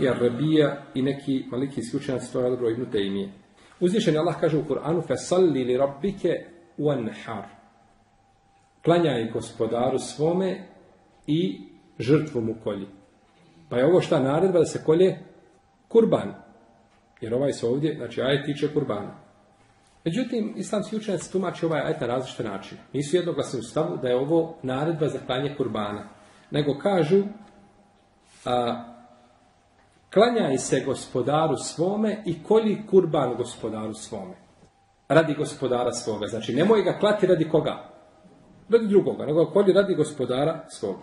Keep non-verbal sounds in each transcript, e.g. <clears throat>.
i Arabija i neki malikijski učenjaci to je dobro ibn Tejmije. Uzvišen je Allah kaže u Kur'anu فَسَلِّ لِرَبِّكَ وَنْحَرْ Klanjaj gospodaru svome i žrtvu mu kolji. Pa je ovo šta naredba da se kolje? Kurban. Jer ovaj se ovdje, znači ajet tiče kurbana. Međutim, islamski učenjaci tumači ovaj ajet na različite načine. Nisu jednoglasni u stavu da je ovo naredba za klanje kurbana. Nego kažu a, klanjaj se gospodaru svome i kolji kurban gospodaru svome. Radi gospodara svoga. Znači, nemoj ga klati radi koga? Radi drugoga, nego kolji radi gospodara svoga.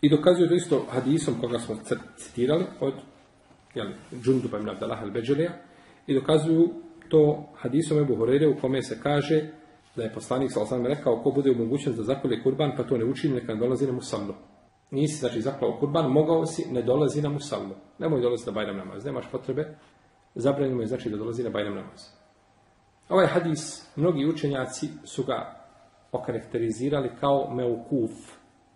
I dokazuju to isto hadisom koga smo citirali od jel, Džunduba ibn Abdallah al-Beđelija i dokazuju to hadisom Ebu Horeire u kome se kaže da je poslanik sa rekao ko bude mogućnost da zakolje kurban pa to ne učini neka ne dolazi na musallu. Nisi znači zaklao kurban, mogao si, ne dolazi na musallu. Nemoj dolaziti na Bajram namaz, nemaš potrebe, zabranjeno je znači da dolazi na Bajram namaz. Ovaj hadis, mnogi učenjaci su ga okarakterizirali kao meukuf,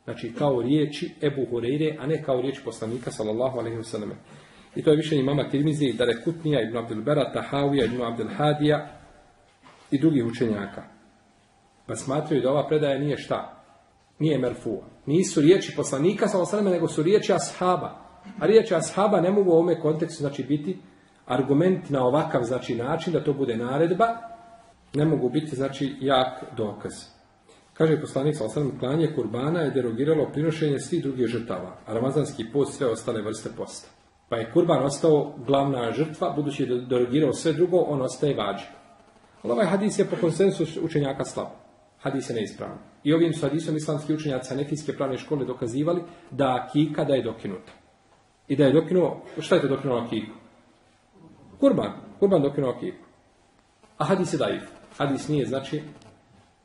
znači kao riječi Ebu Hureyre, a ne kao riječ poslanika, sallallahu alaihi wasallam. I to je više imama Tirmizi, Dare Kutnija, Ibn Abdul Bera, Tahavija, Ibn Abdul Hadija i drugih učenjaka. Pa smatraju da ova predaja nije šta? Nije merfua. Nisu riječi poslanika, sallallahu alaihi nego su riječi ashaba. A riječi ashaba ne mogu u ovome kontekstu znači biti argument na ovakav znači način da to bude naredba, ne mogu biti znači jak dokaz. Kaže poslanik sa osam klanje kurbana je derogiralo prinošenje svih drugih žrtava, a ramazanski post sve ostale vrste posta. Pa je kurban ostao glavna žrtva, budući je derogirao sve drugo, on ostaje vađi. Ali ovaj hadis je po konsensu učenjaka slab. Hadis je neispravan. I ovim su hadisom islamski učenjaci Hanefijske pravne škole dokazivali da akika da je dokinuta. I da je dokinuo, šta je to dokinuo akiku? Kurban. Kurban dokinuo akiku. A hadis je daif. Hadis nije znači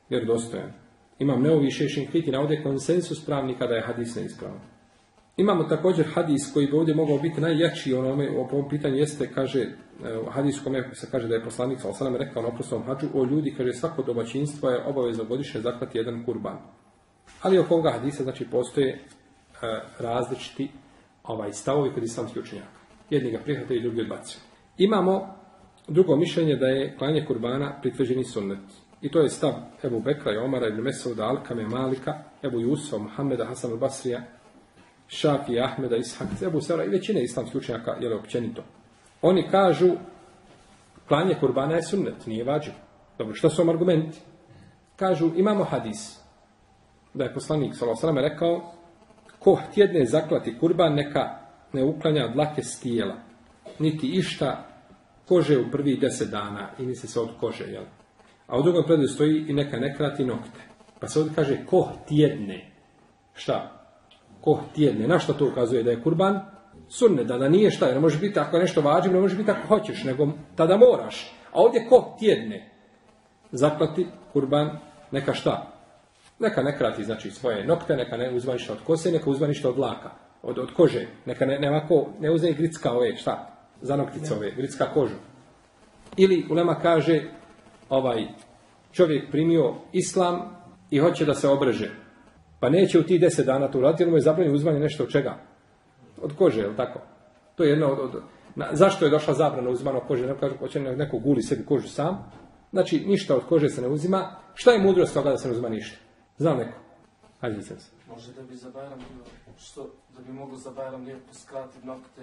vjerodostojan. Imam neovi šešin kriti navode konsensus pravnika da je hadis neispravan. Imamo također hadis koji bi ovdje mogao biti najjači onome, u ovom pitanju jeste, kaže, hadis kome se kaže da je poslanik sa osanem rekao na oprostom hađu, o ljudi, kaže, svako domaćinstvo je obavezno godišnje zaklati jedan kurban. Ali oko ovoga hadisa, znači, postoje e, različiti ovaj, stavovi kod islamskih učenjaka. Jedni ga prihvataju i drugi odbacuju. Imamo drugo mišljenje da je klanje kurbana pritvrđeni sunnet. I to je stav Ebu Bekra i Omara, Ibn Mesauda, Alkame, Malika, Ebu Jusufa, Muhammeda, Hasan al-Basrija, Šafi, Ahmeda, Ishak, Ebu Sara i većine islamskih učenjaka, je općenito. Oni kažu, klanje kurbana je sunnet, nije vađiv. Dobro, što su vam argumenti? Kažu, imamo hadis, da je poslanik, s.a.v. rekao, ko htjedne zaklati kurban, neka ne uklanja dlake s tijela, niti išta kože u prvih deset dana i misli se od kože, jel? A u drugom predaju stoji i neka ne krati nokte. Pa se ovdje kaže ko tjedne. Šta? Ko tjedne. Na što to ukazuje da je kurban? Sunne, da, da nije šta. Ne može biti ako je nešto vađivo, ne može biti ako hoćeš, nego tada moraš. A ovdje ko tjedne. Zaklati kurban, neka šta? Neka ne krati znači svoje nokte, neka ne uzma ništa od kose, neka uzma ništa od laka, od, od kože. Neka ne, ne, ne uzme gricka ove, šta? Za noktice ove, gricka kožu. Ili Ulema kaže, ovaj čovjek primio islam i hoće da se obreže. Pa neće u tih deset dana to uraditi, jer mu je zabranjeno uzmanje nešto od čega? Od kože, je li tako? To je jedno od... od na, zašto je došla zabrana uzmano od kože? Neko kaže, hoće neko guli sebi kožu sam. Znači, ništa od kože se ne uzima. Šta je mudrost toga da se ne uzima ništa? Znam neko. Hajde se. Može da bi za Bajram bilo, što, da bi moglo za Bajram lijepo skratiti nokte,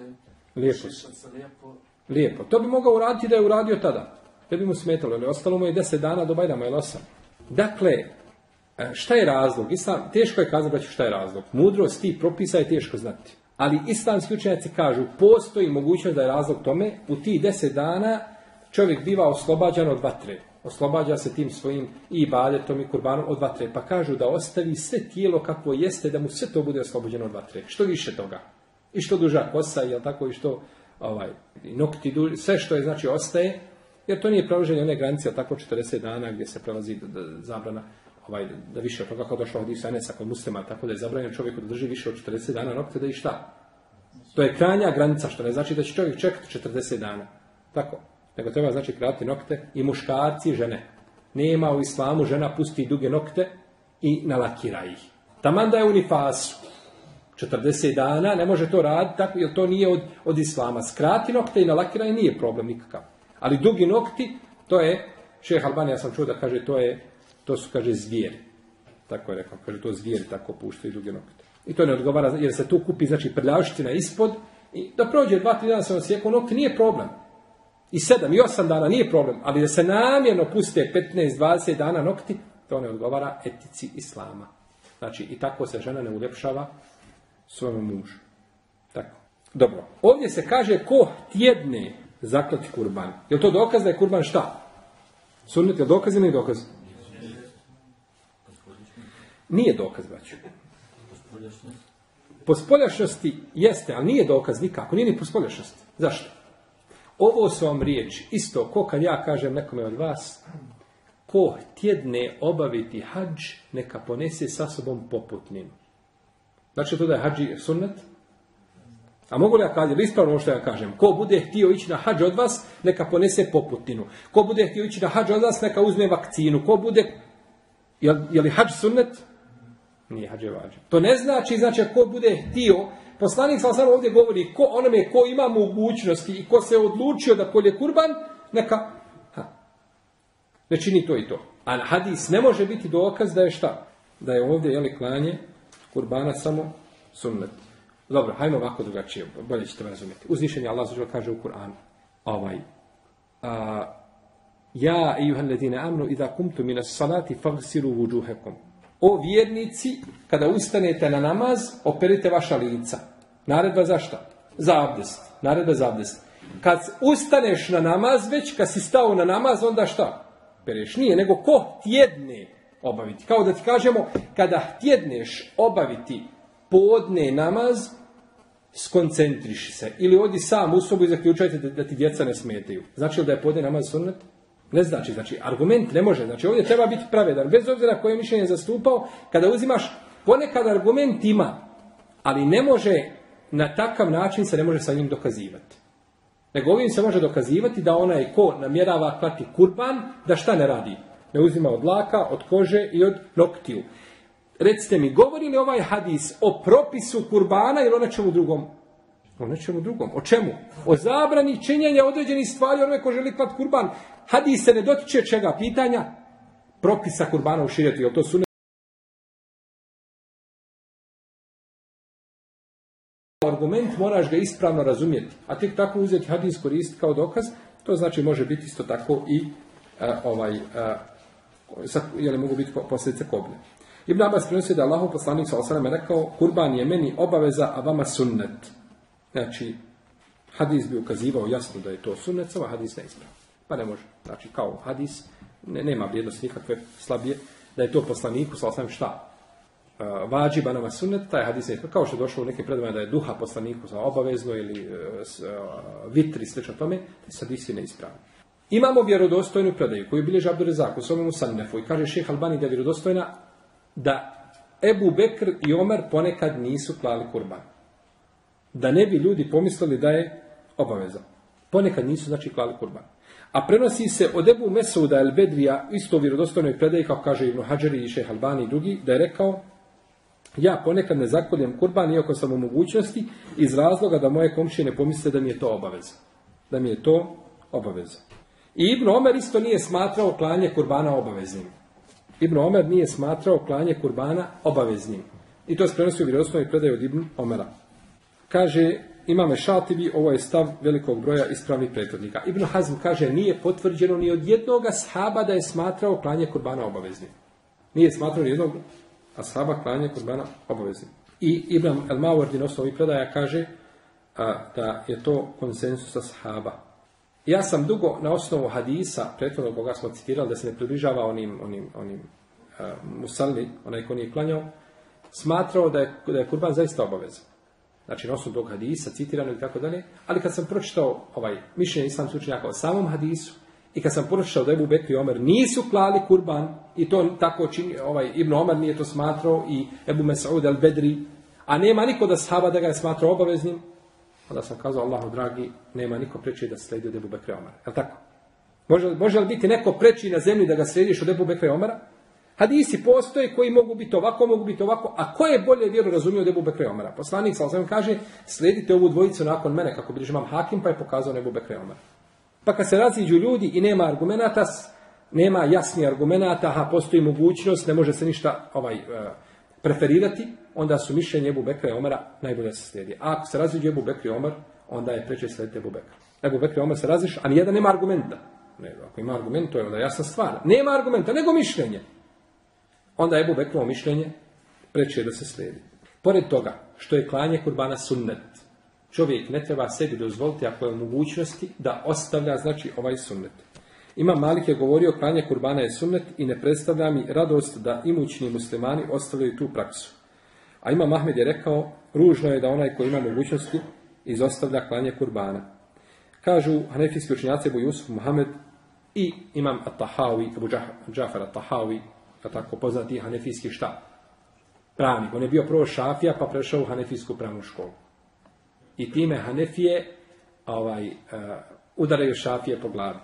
Lijepo. se lijepo. Lijepo. To bi mogao uraditi da je uradio tada. Ne bi mu smetalo, ali ostalo mu je deset dana do Bajrama ili osam. Dakle, šta je razlog? Islam, teško je kazati braću, šta je razlog. Mudrost tih propisa je teško znati. Ali islamski učenjaci kažu, postoji mogućnost da je razlog tome, u tih deset dana čovjek biva oslobađan od vatre. Oslobađa se tim svojim i badetom i kurbanom od vatre. Pa kažu da ostavi sve tijelo kakvo jeste, da mu sve to bude oslobođeno od vatre. Što više toga. I što duža kosa, jel tako, i što ovaj, nokti, duži, sve što je, znači, ostaje, jer to nije prelaženje one granice, tako, 40 dana gdje se prelazi zabrana, ovaj, da više od toga kao došlo od Enesa kod muslima, tako da je zabranjeno čovjeku da drži više od 40 dana nokte, da i šta? To je krajnja granica, što ne znači da će čovjek čekati 40 dana. Tako. Nego treba znači kratiti nokte i muškarci i žene. Nema u islamu žena pusti duge nokte i nalakira ih. Taman da je u nifasu. 40 dana, ne može to raditi tako, jer to nije od, od islama. Skrati nokte i nalakiraj nije problem nikakav. Ali dugi nokti, to je, šeh Albanija sam čuo da kaže, to je, to su, kaže, zvijeri. Tako je rekao, kaže, to zvijeri tako puštaju duge nokte. I to ne odgovara, jer se tu kupi, znači, prljavština ispod, i da prođe dva, tri dana se osjeku nokte, nije problem. I sedam, i osam dana nije problem, ali da se namjerno puste 15, 20 dana nokti, to ne odgovara etici islama. Znači, i tako se žena ne uljepšava svojom mužu. Tako. Dobro. Ovdje se kaže ko tjedne zaklati kurban. Je to dokaz da je kurban šta? Sunnet je dokaz ili dokaz? Nije dokaz, braću. Po spoljašnosti jeste, ali nije dokaz nikako. Nije ni po spoljašnosti. Zašto? Ovo su vam riječi. Isto, ko kad ja kažem nekome od vas, ko tjedne obaviti hađ, neka ponese sa sobom poputninu. Znači to da je hađi sunnet? A mogu li ja ili ispravno što ja kažem? Ko bude htio ići na hađ od vas, neka ponese poputninu. Ko bude htio ići na hađ od vas, neka uzme vakcinu. Ko bude... Je, je li hađ sunnet? Nije hađ je vađa. To ne znači, znači, ko bude htio... Poslanik sam samo ovdje govori, ko onome ko ima mogućnosti i ko se odlučio da kolje kurban, neka... Ha, ne čini to i to. A hadis ne može biti dokaz da je šta? Da je ovdje, jeli, klanje kurbana samo sunnet. Dobro, hajmo ovako drugačije, bolje ćete razumjeti. Uzvišenje Allah kaže u Kur'anu. Ovaj, a, ja, ledine amnu, idha kumtu minas salati fagsiru vuđuhekom. O vjernici, kada ustanete na namaz, operite vaša lica. Naredba za šta? Za abdest. Naredba za abdest. Kad ustaneš na namaz, već kad si stao na namaz, onda šta? Pereš. Nije, nego ko tjedne obaviti. Kao da ti kažemo, kada tjedneš obaviti podne namaz, skoncentriši se. Ili odi sam u sobu i zaključajte da, da ti djeca ne smetaju. Znači li da je podne namaz sunnet? Ne znači. Znači, argument ne može. Znači, ovdje treba biti pravedan. Bez obzira koje mišljenje zastupao, kada uzimaš, ponekad argument ima, ali ne može, na takav način se ne može sa njim dokazivati. Nego ovim se može dokazivati da onaj ko namjerava klati kurban, da šta ne radi? Ne uzima od laka, od kože i od noktiju. Recite mi, govori li ovaj hadis o propisu kurbana ili o nečemu drugom? O nečemu drugom. O čemu? O zabrani činjenja određenih stvari onome ko želi klat kurban. Hadis se ne dotiče čega? Pitanja? Propisa kurbana u širetu. Je to sunet? Argument moraš ga ispravno razumjeti. A tek tako uzeti hadis koristiti kao dokaz, to znači može biti isto tako i a, ovaj, sa, jeli mogu biti posljedice koblje. Ibn Abbas prenosio da Allahu poslanik sa osaname rekao kurban je meni obaveza, a vama sunnet. Znači, hadis bi ukazivao jasno da je to sunnet, samo hadis ne ispravo. Pa ne može. Znači, kao hadis, ne, nema vrijednosti nikakve slabije, da je to poslaniku sa osaname šta? Uh, vađiba nama sunnet, taj hadis ne ispravo. Kao što je došlo u nekim predovima da je duha poslaniku za obavezno ili uh, uh, vitri, slično tome, taj hadisi ne ispravo. Imamo vjerodostojnu predaju koju bilježi Abdurazak u svojemu Sannefu i kaže šeha Albani da je vjerodostojna da Ebu Bekr i Omer ponekad nisu klali kurban. Da ne bi ljudi pomislili da je obaveza. Ponekad nisu znači klali kurban. A prenosi se od Ebu Mesuda el Bedrija, isto vjerodostojnoj predaji, kao kaže Ibn Hadžari i Šeh Albani i drugi, da je rekao, ja ponekad ne zakoljem kurban, iako sam u mogućnosti, iz razloga da moje komšije ne pomisle da mi je to obaveza. Da mi je to obaveza. I Ibn Omer isto nije smatrao klanje kurbana obaveznim. Ibn Omer nije smatrao klanje kurbana obaveznim. I to se prenosi u vjerodostojnoj predaji od Ibn Omera. Kaže, imame Šatibi, ovo je stav velikog broja ispravnih prethodnika. Ibn Hazm kaže, nije potvrđeno ni od jednoga sahaba da je smatrao klanje kurbana obaveznim. Nije smatrao ni jednog ashaba klanje kurbana obaveznim. I Ibn El-Mawardi na osnovi predaja kaže a, da je to konsensus sahaba. Ja sam dugo na osnovu hadisa, prethodnog koga smo citirali, da se ne približava onim, onim, onim a, musalli, onaj ko nije klanjao, smatrao da je, da je kurban zaista obavezan. Znači, na osnovu tog hadisa, citirano i tako dalje. Ali kad sam pročitao ovaj mišljenje islamskih učenjaka o samom hadisu i kad sam pročitao da Ebu Bekri i Omer nisu klali kurban i to tako čini, ovaj, Ibn Omer nije to smatrao i Ebu Mes'ud al-Bedri, a nema niko da sahaba da ga je smatrao obaveznim, onda sam kazao, Allahu dragi, nema niko preći da sledi od Ebu Bekri i Omera. Je tako? Može, može li biti neko preći na zemlji da ga slediš od Ebu Bekri Omera? Hadisi postoje koji mogu biti ovako, mogu biti ovako, a ko je bolje vjeru razumio od Ebu Bekre Omara? Poslanik sa kaže, sledite ovu dvojicu nakon mene, kako bilježi imam Hakim, pa je pokazao Ebu Bekre Omara. Pa kad se raziđu ljudi i nema argumenata, nema jasnih argumenata, a postoji mogućnost, ne može se ništa ovaj preferirati, onda su mišljenje Ebu Bekre Omara najbolje se slijedi. A ako se raziđu Ebu Bekre Omar, onda je preče slediti Ebu Bekre. Ebu Bekre Omar se raziš, a nijedan nema argumenta. Ne, ako ima argument, to je onda jasna stvar. Nema argumenta, nego mišljenje onda je Ebu Bekrovo mišljenje preče da se slijedi. Pored toga, što je klanje kurbana sunnet, čovjek ne treba sebi dozvoliti ako je u mogućnosti da ostavlja znači ovaj sunnet. Ima Malik je govorio klanje kurbana je sunnet i ne predstavlja mi radost da imućni muslimani ostavljaju tu praksu. A ima Mahmed je rekao, ružno je da onaj koji ima mogućnosti izostavlja klanje kurbana. Kažu hanefijski učinjaci Ebu Jusuf Muhammed i imam At-Tahawi, Abu Džafar At-Tahawi, pa tako poznati hanefijski šta? Pravnik. On je bio prvo šafija, pa prešao u hanefijsku pravnu školu. I time hanefije ovaj, uh, udaraju šafije po glavi.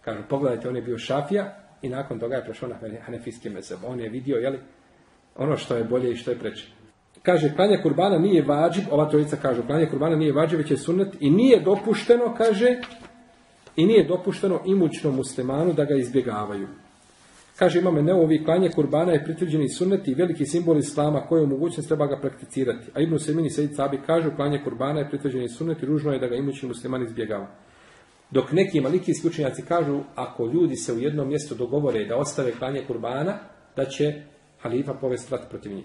Kažu, pogledajte, on je bio šafija i nakon toga je prešao na hanefijski mezeb. On je vidio, jeli, ono što je bolje i što je preče. Kaže, klanje kurbana nije vađib, ova trojica kaže, klanje kurbana nije vađib, već je sunnet i nije dopušteno, kaže, i nije dopušteno imućnom muslimanu da ga izbjegavaju. Kaže imame neovi klanje kurbana je pritvrđeni sunnet i veliki simbol islama koji je mogućnost treba ga prakticirati. A Ibn Semini Sejid Sabi kažu klanje kurbana je pritvrđeni sunnet i ružno je da ga imućni musliman izbjegava. Dok neki maliki učenjaci kažu ako ljudi se u jednom mjestu dogovore da ostave klanje kurbana, da će halifa povesti rat protiv njih.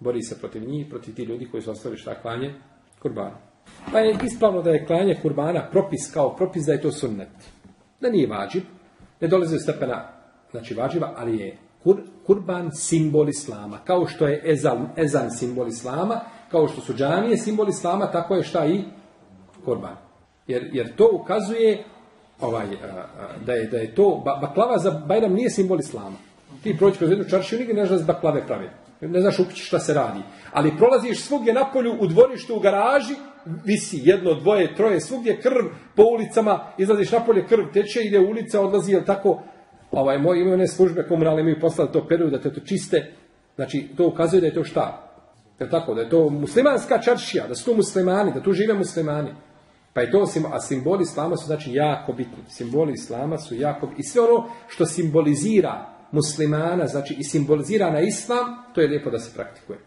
Bori se protiv njih, protiv ti ljudi koji su ostavili šta klanje kurbana. Pa je ispravno da je klanje kurbana propis kao propis da je to sunnet. Da nije vađib, ne dolaze stepena znači važiva, ali je kur, kurban simbol islama. Kao što je ezan, ezan simbol islama, kao što su džamije simbol islama, tako je šta i kurban. Jer, jer to ukazuje ovaj, da, je, da je to, baklava za Bajram nije simbol islama. Ti proći kroz jednu čaršiju, nigdje ne znaš da baklave pravi. Ne znaš u šta se radi. Ali prolaziš svugdje na polju, u dvorištu, u garaži, visi jedno, dvoje, troje, svugdje krv po ulicama, izlaziš na polje, krv teče, ide ulica, odlazi, jel tako, ovaj, moj imaju one službe komunalne imaju poslali to peru da te to čiste. Znači, to ukazuje da je to šta? Je tako? Da je to muslimanska čaršija, da su to muslimani, da tu žive muslimani. Pa je to, a simboli islama su znači jako bitni. Simboli islama su jako bitni. I sve ono što simbolizira muslimana, znači i simbolizira na islam, to je lijepo da se praktikuje.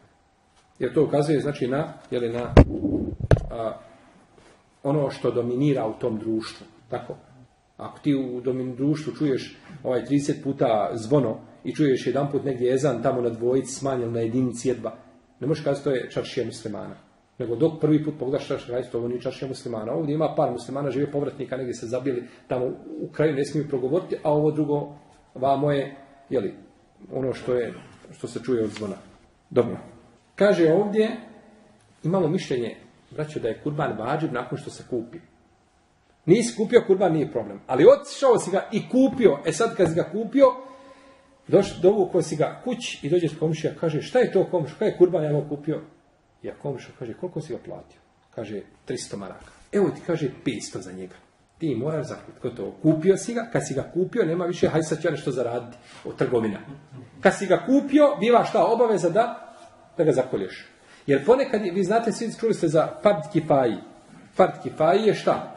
Jer to ukazuje znači na, jeli, na a, ono što dominira u tom društvu. Tako? Ako ti u domin društvu čuješ ovaj 30 puta zvono i čuješ jedan put negdje jezan tamo na dvojici smanjen na jedinici jedba, ne možeš kazati to je čaršija muslimana. Nego dok prvi put pogledaš čaršija, ovo nije čaršija muslimana. Ovdje ima par muslimana, žive povratnika, negdje se zabili, tamo u kraju ne smiju progovoriti, a ovo drugo, vamo je, jeli, ono što je, što se čuje od zvona. Dobro. Kaže ovdje, imamo mišljenje, braćo, da je kurban vađib nakon što se kupi. Nisi kupio kurban, nije problem. Ali otišao si ga i kupio. E sad kad si ga kupio, doš, dovukao si ga kuć i dođeš komšija, kaže šta je to komšija, kaj je kurban ja mu kupio? Ja komšija kaže koliko si ga platio? Kaže 300 maraka. Evo ti kaže 500 za njega. Ti moraš zaključiti. Gotovo. Kupio si ga, kad si ga kupio, nema više, hajde sad ću ja nešto zaraditi od trgovina. Kad si ga kupio, biva šta obaveza da, da ga zakolješ. Jer ponekad, vi znate, svi čuli ste za fard kifaji. Fard kifaji je šta?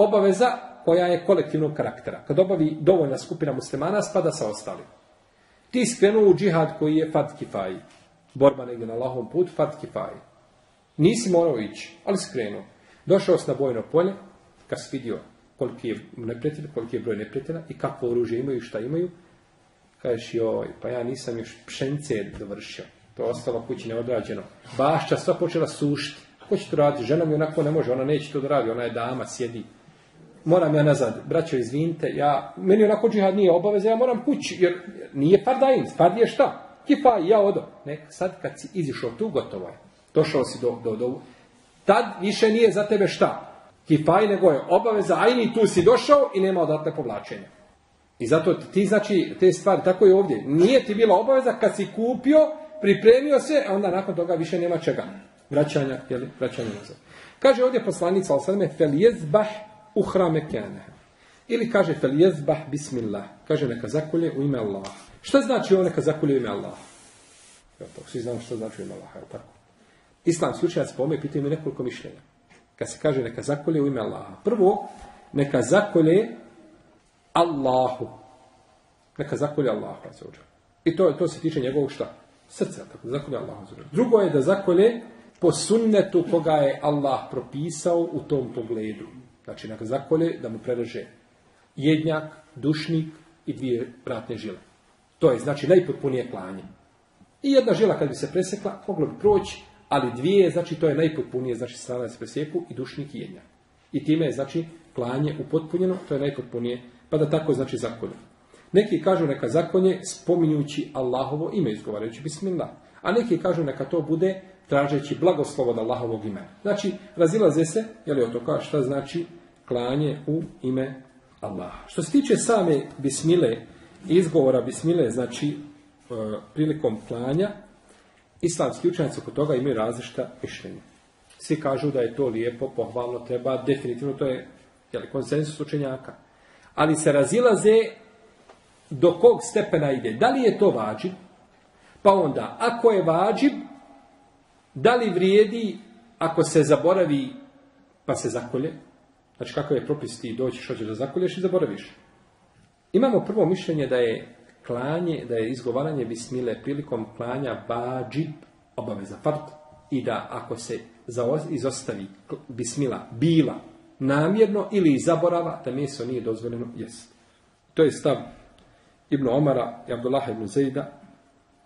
Obaveza koja je kolektivnog karaktera. Kad obavi dovoljna skupina muslimana, spada sa ostalim. Ti skrenuo u džihad koji je fard kifaji. Borba negdje na lahom put, fard kifaji. Nisi morao ići, ali skrenuo. Došao si na bojno polje, kad si vidio koliki je neprijatelj, koliki je broj neprijatelja i kakvo oružje imaju i šta imaju, kažeš joj, pa ja nisam još pšence dovršio. To je ostalo kući neodrađeno. Bašća sva počela sušiti. Ko će to raditi? Žena mi onako ne može, ona neće to da radi, ona je dama, sjedi. Moram ja nazad, braćo, izvinite, ja, meni onako džihad nije obaveza, ja moram kući, jer nije fardajin, fard je šta? Kifa, ja odo. Ne, sad kad si izišao tu, gotovo je. Došao si do, do, do, tad više nije za tebe šta? Kifaj nego je obaveza, a i tu si došao i nema odatle povlačenja. I zato ti znači te stvari, tako je ovdje. Nije ti bila obaveza kad si kupio, pripremio se, a onda nakon toga više nema čega. Vraćanja, jeli, vraćanja nazad. Kaže ovdje poslanica Al-Salme, fel jezbah uhra mekane. Ili kaže fel jezbah bismillah. Kaže neka zakolje u ime Allah. Šta znači ovo neka zakolje u ime Allah? Evo to, svi znamo što znači u ime Allah, je tako? Islamski učenjaci po ome pitaju mi nekoliko mišljenja. Kad se kaže neka zakolje u ime Allaha. Prvo, neka zakolje Allahu. Neka zakolje Allahu. I to, to se tiče njegovog šta? Srca. Tako, zakolje Allahu. Drugo je da zakolje po sunnetu koga je Allah propisao u tom pogledu. Znači, neka zakolje da mu prereže jednjak, dušnik i dvije vratne žile. To je, znači, najpotpunije klanje. I jedna žila kad bi se presekla, moglo bi proći, ali dvije, znači to je najpotpunije, znači strana se presjeku i dušnik i jednjak. I time je, znači, klanje upotpunjeno, to je najpotpunije, pa da tako, znači, zakonje. Neki kažu neka zakonje spominjući Allahovo ime, izgovarajući bismillah. A neki kažu neka to bude tražeći blagoslovo od Allahovog imena. Znači, razilaze se, je li to kao šta znači klanje u ime Allaha. Što se tiče same bismile, izgovora bismile, znači, e, prilikom klanja, Islamski učenjaci oko toga imaju različita mišljenja. Svi kažu da je to lijepo, pohvalno, treba, definitivno to je jeli, konsensus učenjaka. Ali se razilaze do kog stepena ide. Da li je to vađib? Pa onda, ako je vađib, da li vrijedi ako se zaboravi pa se zakolje? Znači kakav je propis ti doćiš, hoćeš da zakolješ i zaboraviš. Imamo prvo mišljenje da je klanje, da je izgovaranje bismile prilikom klanja bađib, obaveza fard, i da ako se izostavi bismila bila namjerno ili zaborava, da meso nije dozvoljeno jest. To je stav Ibn Omara i Abdullah ibn Zejda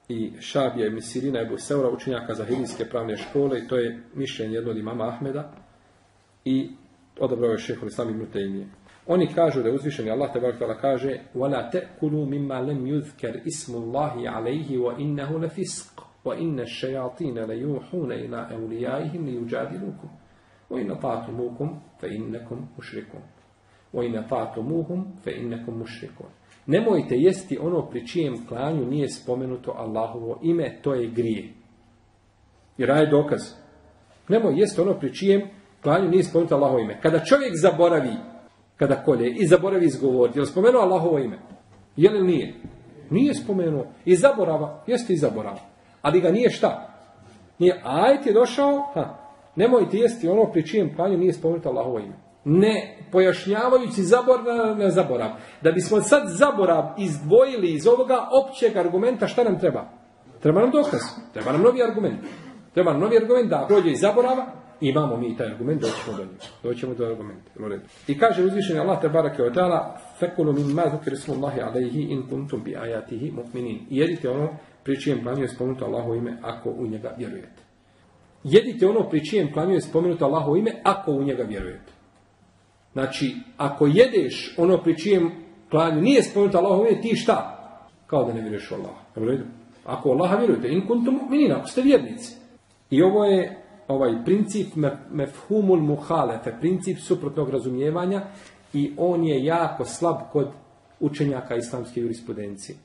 i Šabija ibn Sirina i Seura, učenjaka za hilijske pravne škole i to je mišljenje jednog imama Ahmeda i odabrao je šehol Islam ibn Tejmije. Oni kažu da je uzvišeni Allah te barak kaže وَلَا تَأْكُلُوا مِمَّا لَمْ يُذْكَرْ اسْمُ اللَّهِ عَلَيْهِ وَإِنَّهُ لَفِسْقُ وَإِنَّ الشَّيَاطِينَ لَيُوحُونَ إِلَىٰ أَوْلِيَائِهِمْ لِيُجَادِلُوكُمْ وَإِنَّ طَاعْتُمُوكُمْ فَإِنَّكُمْ مُشْرِكُونَ وَإِنَّ طَاعْتُمُوهُمْ فَإِنَّكُمْ مُشْرِكُونَ Nemojte jesti ono pri čijem klanju nije spomenuto Allahovo ime, to je grije. Jer je dokaz. Nemoj jesti ono pri čijem klanju nije spomenuto Allahovo ime. Kada čovjek zaboravi kada kolje i zaboravi izgovoriti. Je li spomenuo Allahovo ime? Je li nije? Nije spomenuo. I zaborava, jeste i zaborava. Ali ga nije šta? Nije, ajt je došao, ha, nemojte jesti ono pri čijem klanju nije spomenuto Allahovo ime. Ne pojašnjavajući zaborav, ne zaborav. Da bismo sad zaborav izdvojili iz ovoga općeg argumenta, šta nam treba? Treba nam dokaz. Treba nam novi argument. Treba nam novi argument da prođe iz zaborava, Imamo mi taj argument, doćemo do njega. Doćemo do argumenta. I kaže uzvišeni Allah te barake od ta'ala fekulu min ma zukir smullahi alaihi in kuntum bi ajatihi mu'minin. Jedite ono pri čijem planju je spomenuto Allaho ime ako u njega vjerujete. Jedite ono pri čijem planju je spomenuto Allaho ime ako u njega vjerujete. Znači, ako jedeš ono pri čijem klanju nije spomenuto Allaho ime, ti šta? Kao da ne vjeruješ u Allah. Ako Allaha vjerujete, in kuntum mu'minin, ako ste vjernici. I ovo je ovaj princip mefhumul muhalefe, princip suprotnog razumijevanja i on je jako slab kod učenjaka islamske jurisprudencije.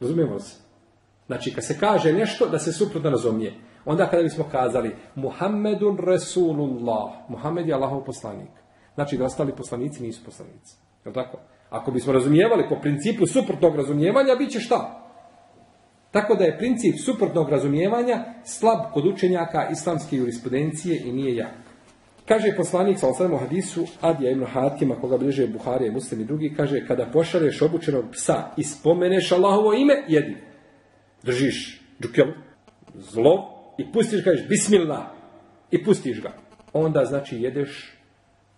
Razumijemo se? Znači, kad se kaže nešto da se suprotno razumije, onda kada bismo kazali Muhammedun Resulullah, Muhammed je Allahov poslanik, Znači da ostali poslanici nisu poslanici. Je tako? Ako bismo razumijevali po principu suprotnog razumijevanja, bit će šta? Tako da je princip suprotnog razumijevanja slab kod učenjaka islamske jurisprudencije i nije jak. Kaže poslanik sa u hadisu Adija ibn Hatima, koga bliže Buharije i Muslim i drugi, kaže kada pošalješ obučenog psa i spomeneš Allahovo ime, jedi. Držiš džukelu, zlo i pustiš, kažeš bismillah i pustiš ga. Onda znači jedeš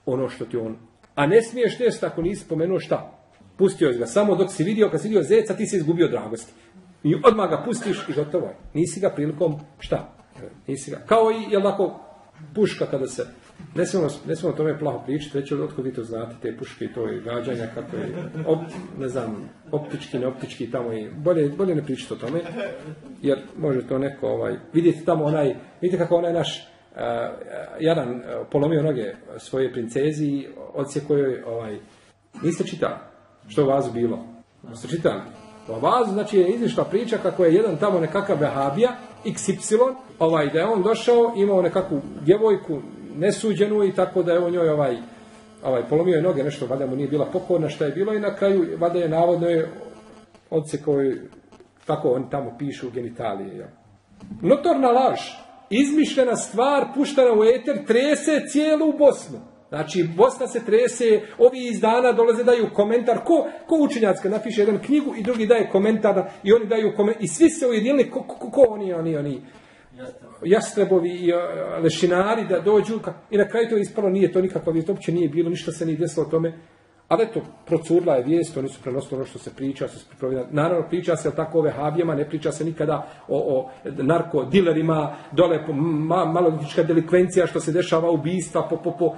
ono što ti on... A ne smiješ test ako nisi spomenuo šta. Pustio ga samo dok si vidio, kad si vidio zeca, ti si izgubio dragosti. I odmah ga pustiš i gotovo. Nisi ga prilikom šta? Nisi ga. Kao i, jel puška kada se ne smemo, ne smemo o tome plaho pričati, već od vi to znate, te puške i to je gađanja, kako je, ne znam, optički, neoptički tamo i bolje, bolje ne pričati o tome, jer može to neko, ovaj, vidite tamo onaj, vidite kako onaj naš uh, jadan polomio noge svoje princezi i kojoj, ovaj, niste čitali što vazu bilo, ste čitali? U vazu, znači, je izvišla priča kako je jedan tamo nekakav vehabija, XY, ovaj, da je on došao, imao nekakvu djevojku, nesuđenu i tako da je on njoj ovaj, ovaj polomio je noge, nešto valjda mu nije bila pokorna šta je bilo i na kraju valjda je navodno je odse koji tako oni tamo pišu genitalije. Ja. Notorna laž, izmišljena stvar puštena u eter, trese cijelu Bosnu. Znači, Bosna se trese, ovi iz dana dolaze daju komentar, ko, ko učenjacka napiše jedan knjigu i drugi daje komentar i oni daju komentar, i svi se ujedinili, ko, ko, ko oni, oni, oni, jastrebovi i lešinari da dođu i na kraju to ispalo nije to nikakva vijest, uopće nije bilo, ništa se nije desilo o tome. Ali eto, procurla je vijest, oni su prenosili ono što se priča, što se Naravno, priča se tako ove habijama, ne priča se nikada o, o narkodilerima, dole ma, delikvencija što se dešava ubistva, po, po, po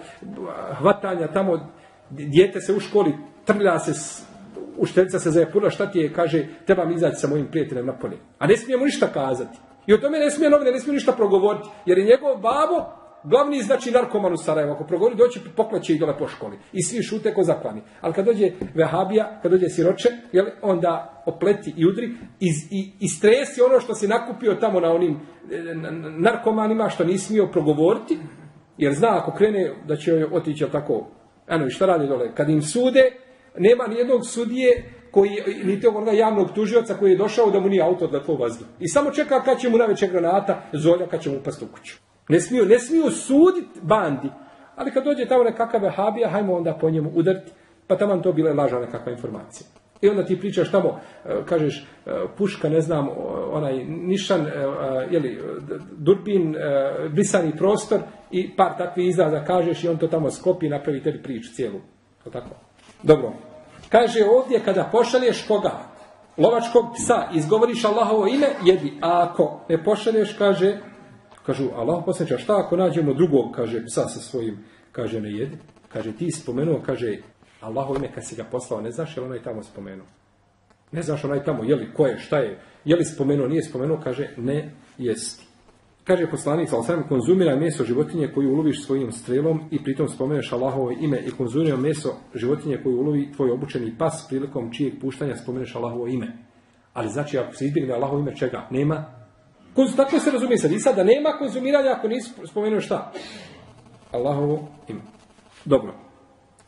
hvatanja tamo, dijete se u školi trlja se, ušteljica se zajepura, šta ti je, kaže, trebam izaći sa mojim prijateljem na polje. A ne smijemo ništa kazati. I o tome ne smije novine, ne smije ništa progovoriti. Jer je njegov babo glavni znači narkoman u Sarajevo. Ako progovori, doći poklaće i dole po školi. I svi šute ko zaklani. Ali kad dođe vehabija, kad dođe siroče, jel, onda opleti i udri i, i, stresi ono što si nakupio tamo na onim e, narkomanima što nisi smio progovoriti. Jer zna ako krene da će joj otići, tako, eno i šta radi dole? Kad im sude, nema nijednog sudije koji, niti onoga javnog tužioca koji je došao da mu nije auto odletlo vazduh. I samo čeka kad će mu naveće granata, zolja kad će mu upasti u kuću. Ne smiju, ne smiju suditi bandi. Ali kad dođe tamo nekakav habija, hajmo onda po njemu udariti. Pa tamo to bila laža nekakva informacija. I onda ti pričaš tamo, e, kažeš, e, puška, ne znam, onaj nišan, e, jeli, durbin, brisani prostor i par takvih izraza kažeš i on to tamo skopi i napravi tebi priču cijelu. tako? Dobro. Kaže ovdje kada pošalješ koga? Lovačkog psa, izgovoriš Allahovo ime, jedi. A ako ne pošalješ, kaže, kažu Allah posjeća, šta ako nađemo drugog, kaže, psa sa svojim, kaže, ne jedi. Kaže, ti spomenuo, kaže, Allahovo ime kad si ga poslao, ne znaš je li onaj tamo spomenuo? Ne znaš onaj tamo, je li, ko je, šta je, je li spomenuo, nije spomenuo, kaže, ne jesti. Kaže poslanik, ali sam konzumira meso životinje koju uloviš svojim strelom i pritom spomeneš Allahovo ime i konzumira meso životinje koju ulovi tvoj obučeni pas prilikom čijeg puštanja spomeneš Allahovo ime. Ali znači ako se izbjegne Allahovo ime čega? Nema. Tako se razumije sad. I sada da nema konzumiranja ako nisi spomenuo šta? Allahovo ime. Dobro.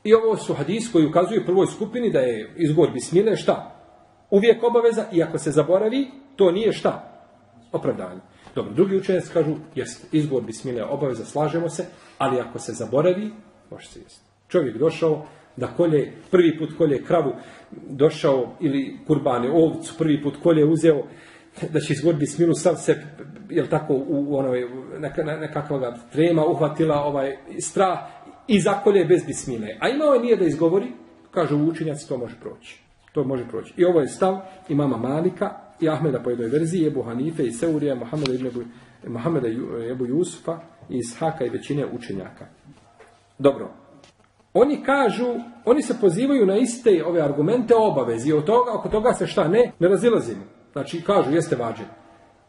I ovo su hadis koji ukazuju prvoj skupini da je izgovor bismile šta? Uvijek obaveza i ako se zaboravi, to nije šta? Opravdanje. Dobro, drugi učenjaci kažu, jest, izgovor bismile obaveza, slažemo se, ali ako se zaboravi, može se jesti. Čovjek došao da kolje, prvi put kolje kravu, došao ili kurbane ovcu, prvi put kolje uzeo, da će izgovor bismilu, sam se, jel tako, u onoj, nekakva trema uhvatila ovaj strah i zakolje bez bismile. A imao je nije da izgovori, kažu učenjaci, to može proći. To može proći. I ovo je stav imama Malika, i Ahmeda po jednoj verziji, Ebu Hanife i Seurija, Mohameda, Ebu, Mohameda Ebu Jusufa i Ishaka i većine učenjaka. Dobro. Oni kažu, oni se pozivaju na iste ove argumente obavezi. Od toga, oko toga se šta ne, ne razilazimo. Znači, kažu, jeste vađen.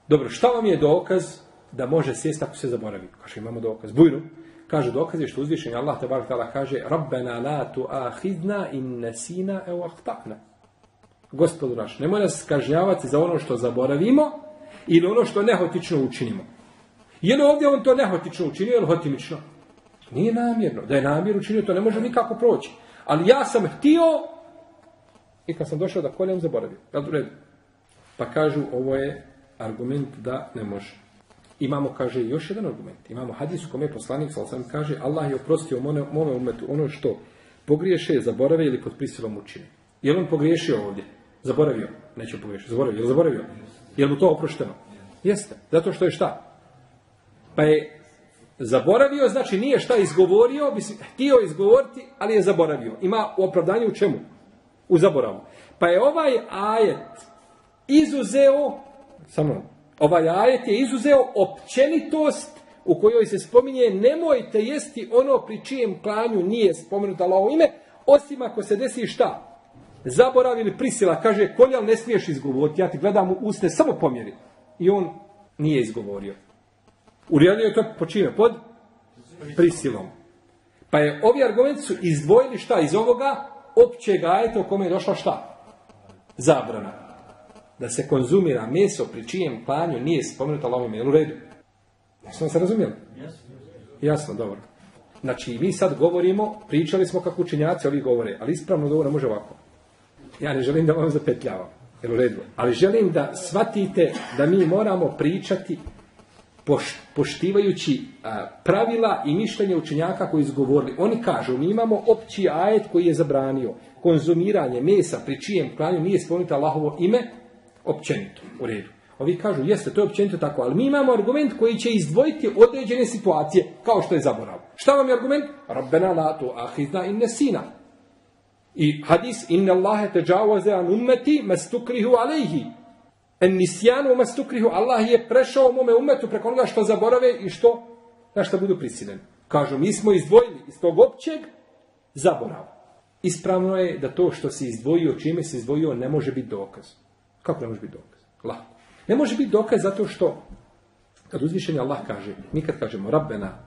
Dobro, šta vam je dokaz da može sjesti ako se zaboravi? Kaže, imamo dokaz. Bujru. Kaže, dokaz je što uzvišenje Allah te kaže Rabbena la tu ahidna in nesina e ahtakna. Gospodu naš, nemoj nas kažnjavati za ono što zaboravimo ili ono što nehotično učinimo. Je li ovdje on to nehotično učinio ili hotimično? Nije namjerno. Da je namjerno učinio, to ne može nikako proći. Ali ja sam htio i kad sam došao da koljem, zaboravio. Jel u redu? Pa kažu, ovo je argument da ne može. Imamo, kaže, još jedan argument. Imamo hadis u kome poslanik, sam kaže, Allah je oprostio mome, umetu ono što pogriješe, zaborave ili pod prisilom učine. Je li on pogriješio ovdje? Zaboravio. Neće pogriješiti. Zaboravio. Je zaboravio? Je li mu to oprošteno? Jeste. Zato što je šta? Pa je zaboravio, znači nije šta izgovorio, bi htio izgovoriti, ali je zaboravio. Ima u opravdanju u čemu? U zaboravu. Pa je ovaj ajet izuzeo, samo ovaj ajet je izuzeo općenitost u kojoj se spominje nemojte jesti ono pri čijem klanju nije spomenuto Allahovo ime, osim ako se desi šta? Zaborav ili prisila, kaže, koljal ne smiješ izgovoriti, ja ti gledam u uste, samo pomjeri. I on nije izgovorio. Urijedio je to po? Pod prisilom. Pa je ovi argumenti su izdvojili šta iz ovoga općeg ajeta u kome je došla šta? Zabrana. Da se konzumira meso pri čijem klanju nije spomenuto Allahom u redu. Jesmo se razumjeli? Jasno, dobro. Znači, mi sad govorimo, pričali smo kako učenjaci ovi govore, ali ispravno govore može ovako. Ja ne želim da vam zapetljavam, jel u redu? Ali želim da shvatite da mi moramo pričati poštivajući pravila i mišljenje učenjaka koji su govorili. Oni kažu, mi imamo opći ajet koji je zabranio konzumiranje mesa pri čijem klanju nije spomenuto Allahovo ime, općenito, u redu. Ovi kažu, jeste, to je općenito tako, ali mi imamo argument koji će izdvojiti određene situacije, kao što je zaborav. Šta vam je argument? Rabbena la tu ahizna in nesina. I hadis, inna Allahe teđavaze an ummeti mestukrihu alejhi. En nisjanu mestukrihu, Allah je prešao mome umetu preko onoga što zaborave i što, na što budu prisiljeni. Kažu, mi smo izdvojili iz tog općeg zaborava. Ispravno je da to što se izdvojio, čime se izdvojio, ne može biti dokaz. Kako ne može biti dokaz? Lako. Ne može biti dokaz zato što kad uzvišenje Allah kaže, mi kad kažemo Rabbena,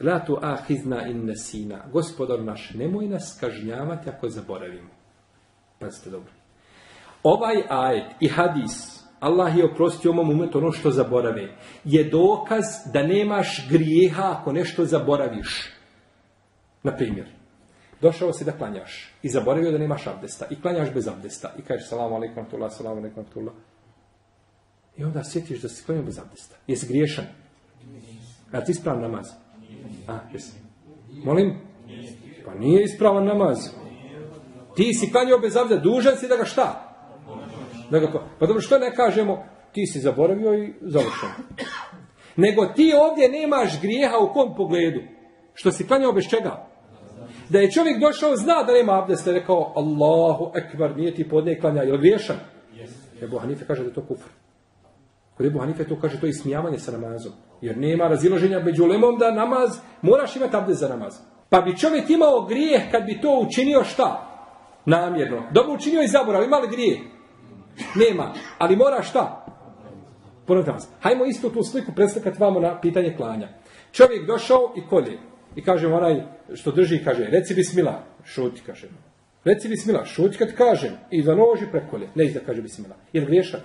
la tu ahizna in nesina, gospodar naš, nemoj nas kažnjavati ako zaboravimo. Pazite dobro. Ovaj ajet i hadis, Allah je oprostio mom umetu ono što zaborave, je dokaz da nemaš grijeha ako nešto zaboraviš. Na primjer, došao si da klanjaš i zaboravio da nemaš abdesta i klanjaš bez abdesta i kažeš salamu alaikum, salamu alaikum, i onda sjetiš da si klanio bez abdesta. Jesi griješan? A ti ispravan namaz? A, jesi. Molim? Pa nije ispravan namaz. Ti si klanio bez abdesta, dužan si da ga šta? Da ga, pa dobro, što ne kažemo? Ti si zaboravio i završeno. Nego ti ovdje nemaš grijeha u kom pogledu? Što si klanjao bez čega? Da je čovjek došao, zna da nema abdesta, rekao Allahu ekvar, nije ti podne klanja, je li griješan? Ebu Hanife kaže da je to kufr. Kod Ebu Hanife to kaže to je ismijavanje sa namazom. Jer nema razilaženja među lemom da namaz, moraš imati abdest za namaz. Pa bi čovjek imao grijeh kad bi to učinio šta? Namjerno. Dobro učinio i zaborav, ima li grijeh? Nema. Ali mora šta? Ponovite vas. Hajmo isto tu sliku preslikati vamo na pitanje klanja. Čovjek došao i kolje. I kaže onaj što drži, kaže, reci bismila. Šuti, kaže. Reci bismila, šuti kad kažem. I za noži prekolje. Ne da kaže bismila. Jer griješan.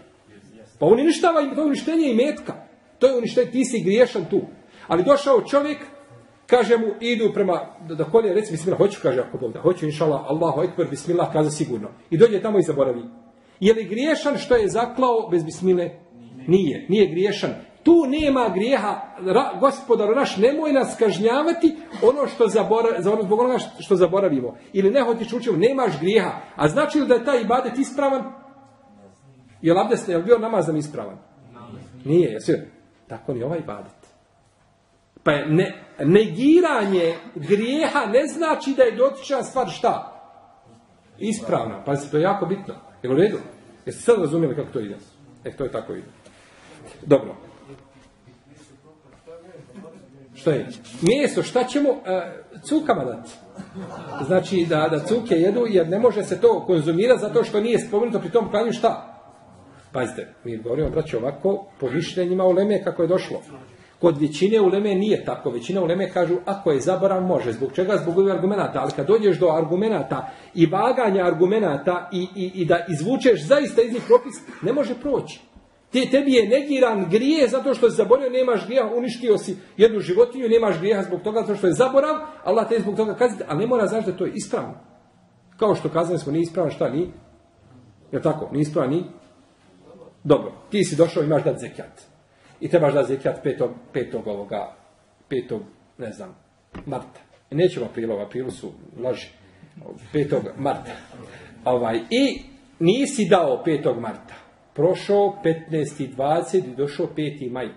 Pa uništava, to je uništenje i metka. To je uništenje, ti si griješan tu. Ali došao čovjek, kaže mu, idu prema, da, da kolje, reci bismillah, hoću, kaže ako Bog da, hoću, inšala, Allahu ekber, bismillah, kaza sigurno. I dođe tamo i zaboravi. Je li griješan što je zaklao bez bismile? Nije, nije griješan. Tu nema grijeha, ra, gospodar naš, nemoj nas kažnjavati ono što zabora, za ono zbog onoga što zaboravimo. Ili ne hoćeš učiti, nemaš grijeha. A znači li da je taj ibadet ispravan? Je li abdest, je li bio namazan ispravan? Nije, jesi? Tako ni ovaj ibadet. Pa je ne, negiranje grijeha ne znači da je dotična stvar šta? Ispravna. Pa se to je jako bitno. Je u redu? Jeste sad razumjeli kako to ide? E, to je tako ide. Dobro. Što je? Mjesto, šta ćemo e, cukama dati? Znači da, da cuke jedu jer ne može se to konzumirati zato što nije spomenuto pri tom klanju šta? Pazite, mi govorimo, braći, ovako, po mišljenjima uleme kako je došlo. Kod većine uleme nije tako. Većina uleme kažu, ako je zaborav, može. Zbog čega? Zbog ovih argumenta. Ali kad dođeš do argumenata i vaganja argumenata i, i, i da izvučeš zaista iz njih propis, ne može proći. Ti, tebi je negiran grije zato što si zaboravio, nemaš grija, uništio si jednu životinju, nemaš grija zbog toga zato što je zaborav, Allah te zbog toga kazni, ali ne mora znaći da to je ispravno. Kao što kazali smo, nije ispravno šta, ni? Je tako? Nije ispravno, ni? Dobro, ti si došao, imaš dat zekijat. I trebaš dati zekijat petog, petog ovoga, petog, ne znam, marta. Nećemo aprilova, aprilu su laži. Petog marta. Ovaj, I nisi dao petog marta. Prošao 15. 20. i došao 5. maj.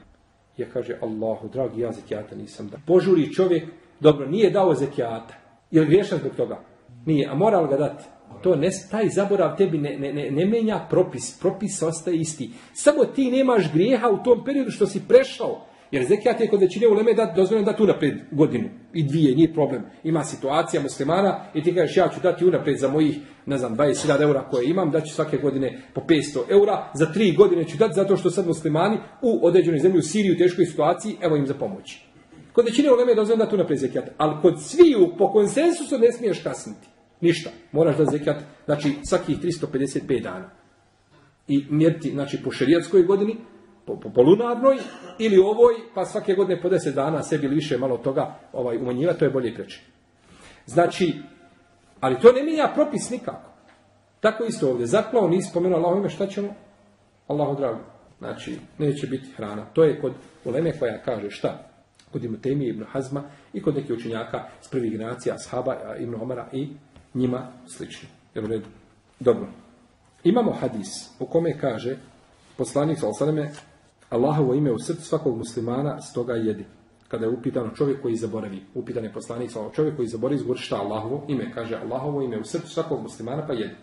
Ja kaže, Allahu, dragi, ja zekijata nisam dao. Požuri čovjek, dobro, nije dao zekijata. Je li griješan zbog toga? Nije, a mora li ga dati? To ne, taj zaborav tebi ne, ne, ne, ne menja propis. Propis ostaje isti. Samo ti nemaš grijeha u tom periodu što si prešao. Jer zekijat je kod većine uleme da dozvoljeno dati unaprijed godinu i dvije, nije problem. Ima situacija muslimana i ti kažeš ja ću dati unaprijed za mojih, ne znam, 20.000 eura koje imam, da ću svake godine po 500 eura, za tri godine ću dati zato što sad muslimani u određenoj zemlji u Siriji u teškoj situaciji, evo im za pomoći. Kod većine uleme je dozvoljeno dati unaprijed zekijat, ali kod sviju po konsensusu ne smiješ kasniti. Ništa. Moraš da zekijat, znači svakih 355 dana. I mjeriti, znači po šerijatskoj godini, po, po, lunarnoj ili ovoj, pa svake godine po 10 dana sebi ili više malo toga ovaj, umanjivati, to je bolje i preče. Znači, ali to ne mijenja propis nikako. Tako isto ovdje. Zaklao nisi spomenuo Allaho ime, šta ćemo? Allahu drago. Znači, neće biti hrana. To je kod uleme koja kaže šta? Kod Ibn Temije, Ibn Hazma i kod nekih učenjaka s prvih generacija, Ashaba, Ibn Omara i njima slični. Jel u redu? Dobro. Imamo hadis u kome kaže poslanik sa osaleme Allahovo ime u srcu svakog muslimana stoga jedi. Kada je upitano čovjek koji zaboravi, upitan je poslanik sa čovjek koji zaboravi izgovori šta Allahovo ime, kaže Allahovo ime u srcu svakog muslimana pa jedi.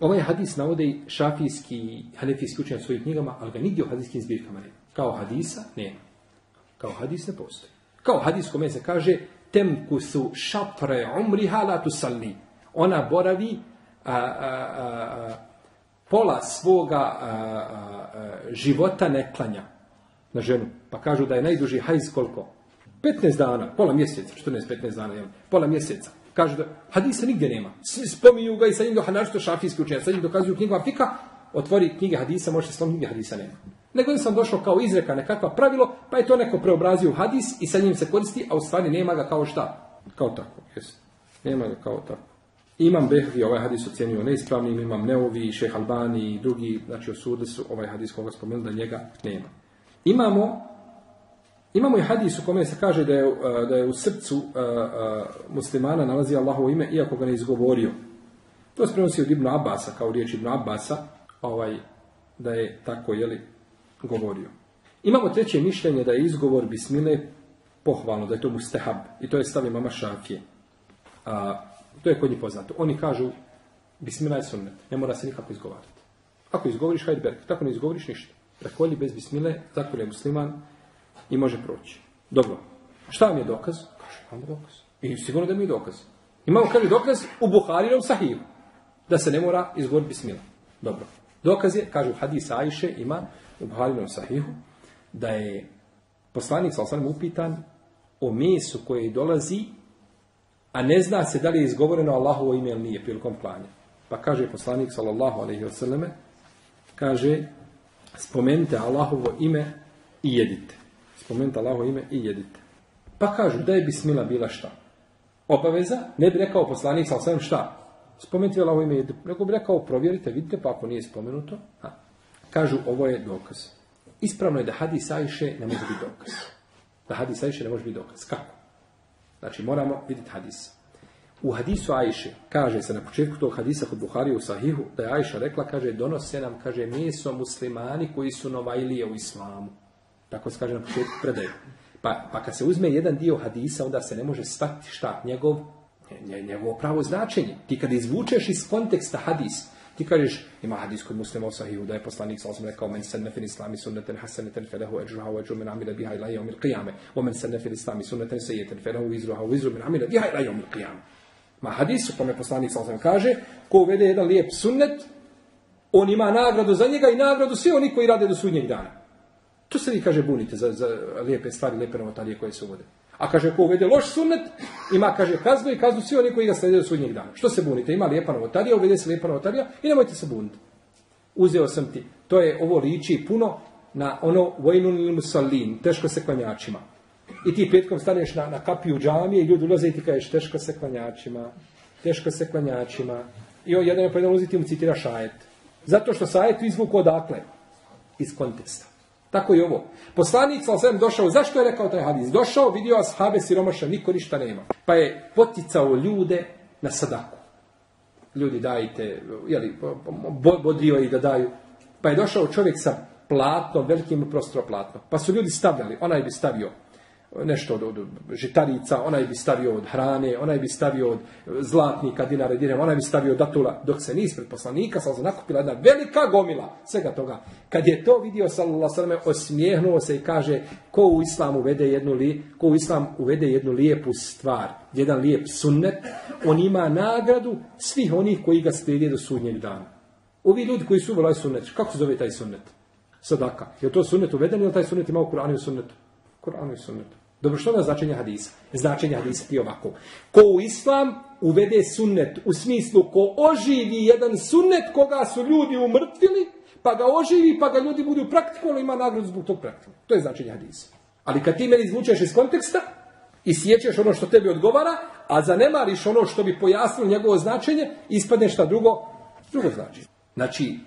Ovaj hadis navode i šafijski, hanefijski učenjac u svojim knjigama, ali ga nigdje u hadijskim zbirkama nema. Kao hadisa nema. Kao hadis ne postoji. Kao hadis kome se kaže temku su šapre umriha la tu salli. Ona boravi a, a, a, a, pola svoga a, a, života ne klanja na ženu. Pa kažu da je najduži hajz koliko? 15 dana, pola mjeseca, 14-15 dana, jel? pola mjeseca. Kažu da hadisa nigdje nema. Svi spominju ga i sa njim do hanašto šafijski učenjac, sa njim dokazuju knjigama fika, otvori knjige hadisa, može se knjige hadisa nema. Nego sam došao kao izreka nekakva pravilo, pa je to neko preobrazio hadis i sa njim se koristi, a u stvari nema ga kao šta? Kao tako, jes. Nema ga kao tako. Imam Behvi ovaj hadis ocjenio neispravnim, imam Neovi, Šeh Albani i drugi, znači osudili su ovaj hadis koga spomenuli da njega nema. Imamo Imamo i hadis u kome se kaže da je, da je u srcu uh, uh, muslimana nalazi Allahovo ime, iako ga ne izgovorio. To se prenosi od Ibn Abasa, kao riječ Ibn Abasa, ovaj, da je tako, jeli, govorio. Imamo treće mišljenje da je izgovor bismile pohvalno, da je to mustahab. I to je stavi mama Šafije. A, to je kod njih poznato. Oni kažu bismila je sunnet. Ne mora se nikako izgovarati. Ako izgovoriš, hajde berk. Tako ne izgovoriš ništa. Prekolji bez bismile, zakon je musliman i može proći. Dobro. Šta vam je dokaz? Kaže, imamo dokaz. I sigurno da mi je dokaz. Imamo, kaže, dokaz u Buharinom sahivu. Da se ne mora izgovoriti bismila. Dobro. Dokaz je, kažu hadis Ajše, ima u Buharinom sahihu, da je poslanik sa upitan o mesu koje dolazi, a ne zna se da li je izgovoreno Allahovo ime ili nije prilikom klanja. Pa kaže poslanik sallallahu alaihi wasallam, kaže, spomenite Allahovo ime i jedite. Spomenite Allahovo ime i jedite. Pa kažu, da je bismila bila šta? Obaveza, ne bi rekao poslanik sallallahu alaihi šta? Spomenuti Allahovo ime i jedite. Nego bi rekao, provjerite, vidite, pa ako nije spomenuto, a, kažu, ovo je dokaz. Ispravno je da hadis Ajše ne može biti dokaz. Da hadis Ajše ne može biti dokaz. Kako? Znači, moramo vidjeti hadis. U hadisu Ajše, kaže se na početku tog hadisa kod Buhari u Sahihu, da je Ajša rekla, kaže, donose nam, kaže, meso muslimani koji su novajlije u islamu. Tako se kaže na početku predaje. Pa, pa kad se uzme jedan dio hadisa, onda se ne može stati šta? Njegov, njegovo pravo značenje. Ti kad izvučeš iz konteksta hadis, Ti kažeš, ima hadis kod muslima u sahihu, da je poslanik sa osam rekao, men senne fil islami sunneten hasaneten felehu eđuha u eđu min amila biha ila jomil qiyame, o men senne fil islami sunneten sejeten felehu izruha u izru min amila biha ila jomil qiyame. Ma hadis u kome poslanik sa osam kaže, ko uvede jedan lijep sunnet, on ima nagradu za njega i nagradu svi oni koji rade do sudnjeg dana. To se vi kaže bunite za, za lijepe stvari, lijepe novotarije koje se uvode. A kaže, ko uvede loš sunnet, ima, kaže, kaznu i kaznu svi oni koji ga sledaju sudnjeg dana. Što se bunite? Ima lijepa novotarija, uvede se lijepa novotarija i nemojte se buniti. Uzeo sam ti to je ovo liči puno na ono vojnun musallin, teško se klanjačima. I ti petkom staneš na, na kapiju džamije i ljudi ulaze i ti kažeš teško se klanjačima, teško se klanjačima. I on jedan po jedan ulazi ti mu citira šajet. Zato što sajet izvuku odakle? Iz konteksta. Tako i ovo. Poslanik sa došao, zašto je rekao taj hadis? Došao, vidio ashabe siromaša, niko ništa nema. Pa je poticao ljude na sadaku. Ljudi dajte, jeli, bodrio i da daju. Pa je došao čovjek sa platnom, velikim prostro platno. Pa su ljudi stavljali, onaj bi stavio nešto od, od žitarica, onaj bi stavio od hrane, onaj bi stavio od zlatnika, dinara, dinara, onaj bi stavio od datula, dok se nis pred poslanika, sam se nakupila jedna velika gomila svega toga. Kad je to vidio, sallallahu sallam, osmijehnuo se i kaže, ko u islamu uvede jednu, li, ko u islam uvede jednu lijepu stvar, jedan lijep sunnet, on ima nagradu svih onih koji ga slijede do sudnjeg dana. Ovi ljudi koji su uveli sunnet, kako se zove taj sunnet? Sadaka. Je to sunnet uveden ili taj sunnet ima u Kur'anu i sunnetu? Kur'anu i sunnetu. Dobro, što je značenje hadisa? Značenje hadisa ti ovako. Ko u islam uvede sunnet, u smislu ko oživi jedan sunnet koga su ljudi umrtvili, pa ga oživi, pa ga ljudi budu praktikovali, ima nagradu zbog tog praktikovanja. To je značenje hadisa. Ali kad ti meni izvučeš iz konteksta i sjećeš ono što tebi odgovara, a zanemariš ono što bi pojasnilo njegovo značenje, ispadne šta drugo, drugo značenje. Znači,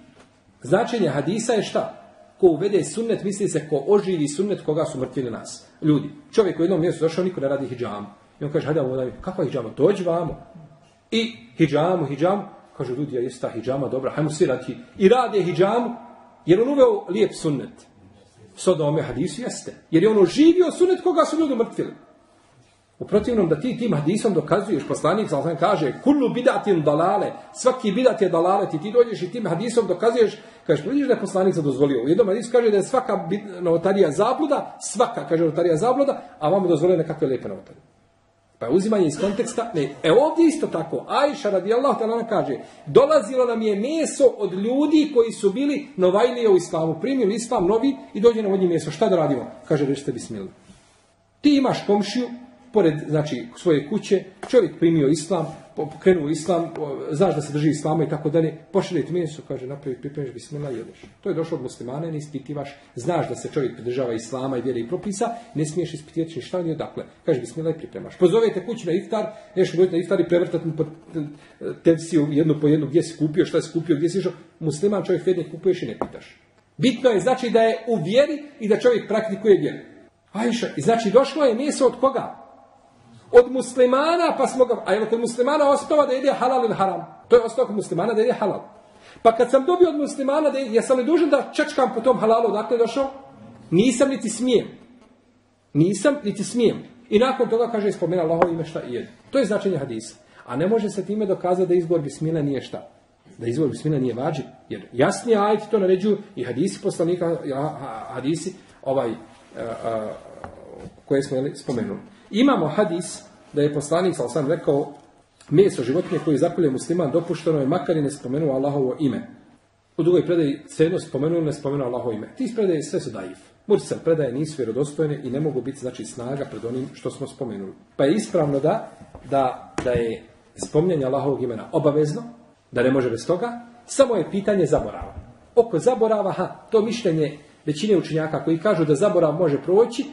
značenje hadisa je šta? Ko uvede sunnet, misli se ko oživi sunnet koga su mrtvili nas. Ljudi, čovjek u jednom mjestu došao, niko ne radi hijjamu. I on kaže, hajde ovo kakva hijjama? Dođi vamo. I hijjamu, hijjamu. Kažu ljudi, ja jeste ta hijjama dobra, hajmo svi raditi. I rade hijjamu, jer on uveo lijep sunnet. Sada ome hadisu jeste. Jer je on oživio sunnet koga su ljudi mrtvili. U protivnom da ti tim hadisom dokazuješ, poslanik sam kaže, kullu bidatin dalale, svaki bidat je dalale, ti ti dođeš i tim hadisom dokazuješ, kažeš, pa vidiš da je poslanik sam dozvolio. U jednom hadisu kaže da je svaka novotarija zabluda, svaka, kaže novotarija zabluda, a vam dozvolio nekakve lijepe novotarije. Pa uzimanje iz konteksta, ne, e ovdje isto tako, Ajša radijallahu ta'ala kaže, dolazilo nam je meso od ljudi koji su bili novajlije u islamu, primili islam novi i dođe na vodnje meso, šta da radimo? Kaže, rećete bismillah. Ti imaš komšiju, pored znači, svoje kuće, čovjek primio islam, pokrenuo islam, znaš da se drži islama i tako dalje, pošaljeti meso, kaže, napravi, pripremiš bismillah i jedeš. To je došlo od muslimana, ne ispitivaš, znaš da se čovjek pridržava islama i vjere i propisa, ne smiješ ispitivati ništa ni odakle. Kaže, bismillah i pripremaš. Pozovete kuću na iftar, nešto dođete na iftar i prevrtati po tevsiju jednu po jednu, gdje si kupio, šta si kupio, gdje si išao. Musliman čovjek vjernik kupuješ i ne pitaš. Bitno je znači da je u vjeri i da čovjek praktikuje vjeru. Ajša, znači došlo je meso od koga? Od muslimana, pa smo ga, a je kod muslimana osnova da ide halal ili haram? To je osnova kod muslimana da ide halal. Pa kad sam dobio od muslimana, da ja sam li dužan da čečkam po tom halalu, odakle je došao? Nisam niti smijem. Nisam niti smijem. I nakon toga kaže spomena Allahovo ime šta i To je značenje hadisa. A ne može se time dokazati da izbor bismila nije šta. Da izbor bismila nije vađi. Jer jasnije ajti to naređuju i hadisi poslanika, hadisi ovaj, koje smo spomenuli. Imamo hadis da je poslanik sa sam rekao meso životinje koje zakolje musliman dopušteno je makar i ne spomenuo Allahovo ime. U drugoj predaji jedno spomenuo ne spomenuo Allahovo ime. Ti predaje sve su daif. Mursel predaje nisu vjerodostojne i ne mogu biti znači snaga pred onim što smo spomenuli. Pa je ispravno da, da, da je spominjanje Allahovog imena obavezno, da ne može bez toga, samo je pitanje zaborava. Oko zaborava, ha, to mišljenje većine učenjaka koji kažu da zaborav može proći,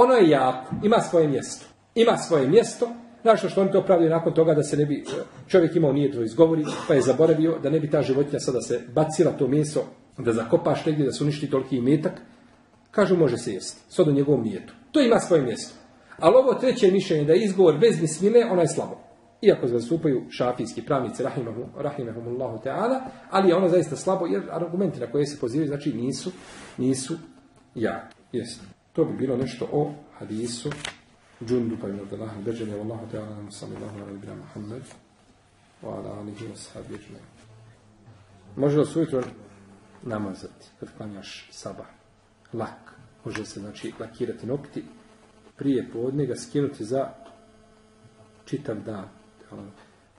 ono je jako, ima svoje mjesto. Ima svoje mjesto, Znaš što oni to pravili nakon toga da se ne bi čovjek imao nije to izgovori, pa je zaboravio da ne bi ta životinja sada se bacila to meso, da zakopaš negdje, da su uništi toliki imetak. Kažu može se jesti, s do njegovom nijetu. To ima svoje mjesto. Ali ovo treće mišljenje da je izgovor bez bismile, ono je slabo. Iako zastupaju šafijski pravnici, rahimahumullahu ta'ala, ali je ono zaista slabo, jer argumenti na koje se pozivaju, znači nisu, nisu ja. Jesi. To bi bilo nešto o hadisu Džundu pa ibn Abdullah al-Bajali Wallahu ta'ala sallallahu ala ibn Muhammad wa ala alihi wa sahabi Može li sujutro namazati kad klanjaš sabah? Lak. Može se znači lakirati nokti prije podne skinuti za čitav dan.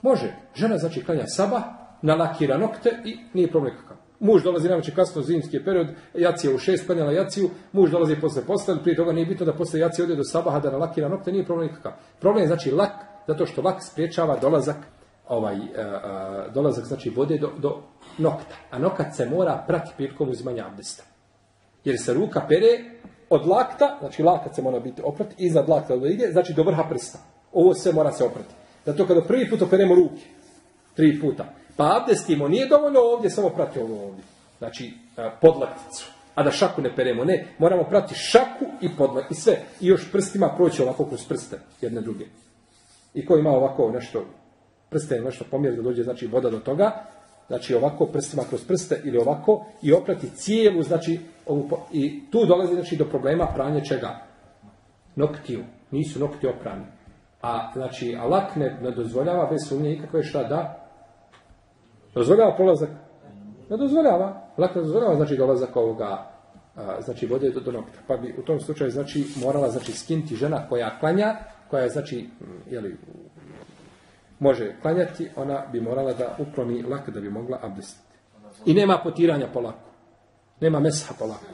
Može. Žena znači klanja sabah, nalakira nokte i nije problem kakav. Muž dolazi znači kasno zimski period, jacija u šest, klanjala jaciju, muž dolazi posle postan, prije toga nije bitno da posle jacije ode do sabaha da nalakira nokte, nije problem nikakav. Problem je znači lak, zato što lak spriječava dolazak ovaj, uh, dolazak znači vode do, do nokta. A nokat se mora prati prilikom uzimanja abdesta. Jer se ruka pere od lakta, znači lakat se mora biti oprat, iznad lakta da ide, znači do vrha prsta. Ovo sve mora se oprati. Zato kada prvi put operemo ruke, tri puta, pa abdestimo, nije dovoljno ovdje, samo prati ovo ovdje. Znači, podlakticu. A da šaku ne peremo. Ne, moramo prati šaku i podlak i sve. I još prstima proći ovako kroz prste, jedne druge. I ko ima ovako nešto, prste nešto pomjer da dođe, znači voda do toga, znači ovako prstima kroz prste ili ovako i oprati cijelu, znači ovu, i tu dolazi znači do problema pranja čega? Noktiju. Nisu nokti oprani. A znači alak ne, ne dozvoljava bez sumnje ikakve šta da? Dozvoljava prolazak? Ne dozvoljava. Lak ne dozvoljava znači dolazak ovoga a, znači vode do, do nokta. Pa bi u tom slučaju znači morala znači skinti žena koja klanja, koja je znači jeli, može klanjati, ona bi morala da ukloni lak da bi mogla abdestiti. I nema potiranja po laku. Nema mesha po laku.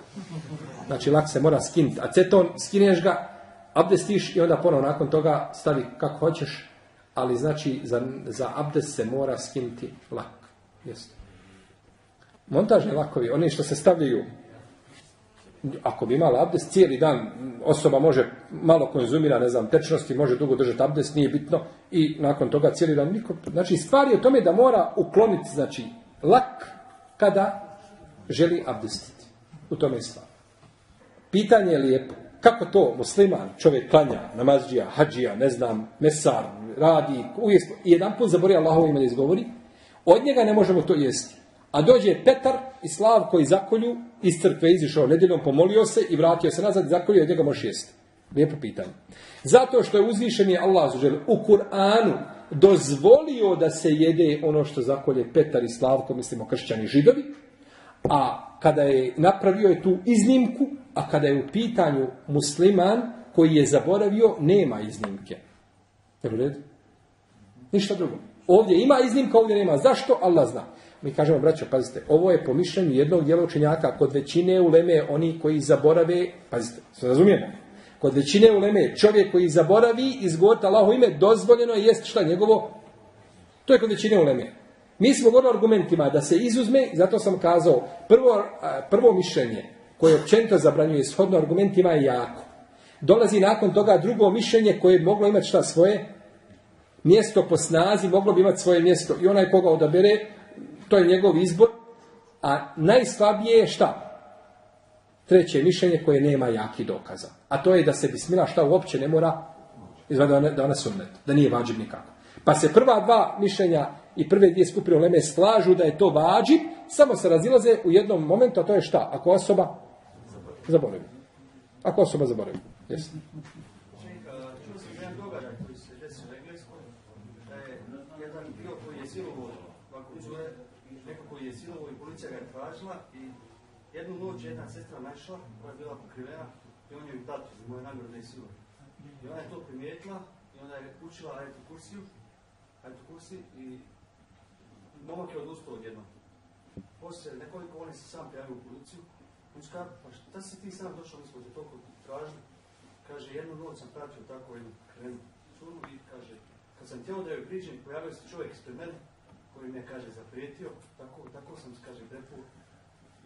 Znači lak se mora skinuti. Aceton, skineš ga, abdestiš i onda ponovo nakon toga stavi kako hoćeš, ali znači za, za abdest se mora skinuti lak. Jeste. Montažni lakovi, oni što se stavljaju ako bi imala abdest cijeli dan, osoba može malo konzumira, ne znam, tečnosti, može dugo držati abdest, nije bitno, i nakon toga cijeli dan niko... Znači, stvar je u tome da mora ukloniti, znači, lak kada želi abdestiti. U tome je stvar. Pitanje je lijepo. Kako to musliman, čovjek klanja, namazđija, hađija, ne znam, mesar, radi, uvijek, i jedan put zaborio Allahovo ime da izgovori, od njega ne možemo to jesti. A dođe Petar i Slav koji zakolju, iz crkve izišao nedjeljom, pomolio se i vratio se nazad i zakolju od njega može jesti. Lijepo pitanje. Zato što je uzvišen je Allah u Kur'anu dozvolio da se jede ono što zakolje Petar i Slavko, mislimo kršćani židovi, a kada je napravio je tu iznimku, a kada je u pitanju musliman koji je zaboravio, nema iznimke. Jel? Ništa drugo. Ovdje ima iznimka, ovdje nema. Zašto? Allah zna. Mi kažemo, braćo, pazite, ovo je po mišljenju jednog dijela učenjaka, kod većine uleme oni koji zaborave, pazite, se razumijemo? Kod većine uleme čovjek koji zaboravi izgovoriti Allaho ime, dozvoljeno je jest šta njegovo? To je kod većine uleme. Mi smo govorili argumentima da se izuzme, zato sam kazao, prvo, prvo mišljenje koje općenito zabranjuje shodno argumentima je jako. Dolazi nakon toga drugo mišljenje koje je moglo imati šta svoje? Mjesto po snazi, moglo bi imati svoje mjesto. I onaj koga odabere, to je njegov izbor. A najslabije je šta? Treće mišljenje koje nema jaki dokaza. A to je da se bismila šta uopće ne mora izvada da ona, sunnet. Da nije vađib nikako. Pa se prva dva mišljenja i prve dvije skupine uleme slažu da je to vađib, samo se razilaze u jednom momentu, a to je šta? Ako osoba zaboravi. Ako osoba zaboravi. Jesi. Jednu noć jedna sestra našla, koja je bila pokrivena, i on je ju tatu za moje nagrade i silo. I ona je to primijetila, i ona je učila ajetu kursiju, ajetu kursi, i momak je odustao odjedno. Poslije nekoliko oni se sam prijavio u policiju, on će pa šta si ti sam došao, mi smo te toliko tražili. Kaže, jednu noć sam pratio tako jednu krenu curu i kaže, kad sam htio da joj priđem, pojavio se čovjek ispred mene, koji me, kaže, zaprijetio, tako, tako sam kaže, prepuo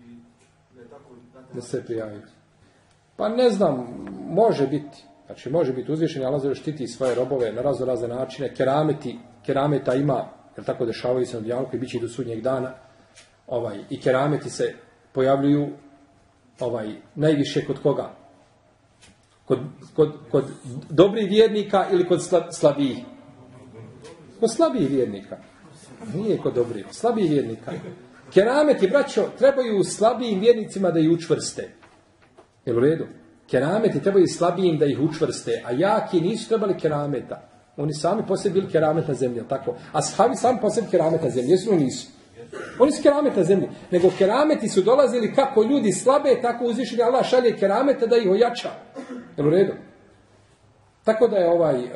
i da se prijavi. Pa ne znam, može biti. Znači, može biti uzvišen, Allah štiti svoje robove na razno razne načine. Kerameti, kerameta ima, jer tako dešavaju se na dijalku i bit će i do sudnjeg dana. Ovaj, I kerameti se pojavljuju ovaj, najviše kod koga? Kod, kod, kod dobrih vjernika ili kod slabijih? Kod slabijih vjernika. Nije kod dobrih. Slabijih vjernika. Kerameti, braćo, trebaju slabijim vjernicima da ih učvrste. Jel u redu? Kerameti trebaju slabijim da ih učvrste, a jaki nisu trebali kerameta. Oni sami po sebi bili keramet na tako? A sahabi sami po sebi keramet na zemlji, jesu nisu? Oni su keramet na zemlji. Nego kerameti su dolazili kako ljudi slabe, tako uzvišeni Allah šalje keramete da ih ojača. Jel u redu? Tako da je ovaj... Uh,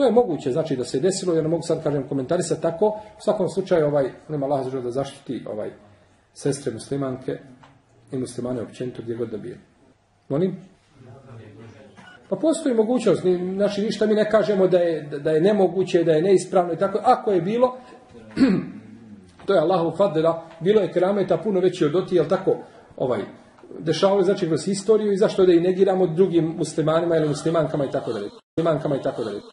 To je moguće, znači da se desilo, jer ne mogu sad kažem komentarisati tako, u svakom slučaju ovaj, nema Allah da zaštiti ovaj sestre muslimanke i muslimane općenito gdje god da bije. Molim? Pa postoji mogućnost, znači ništa mi ne kažemo da je, da je nemoguće, da je neispravno i tako. Ako je bilo, <clears throat> To je Allahov fadela. Bilo je kerameta puno veći od oti, jel tako? Ovaj, dešavalo znači kroz historiju i zašto da i negiramo drugim muslimanima ili muslimankama i tako dalje. Muslimankama i tako dalje.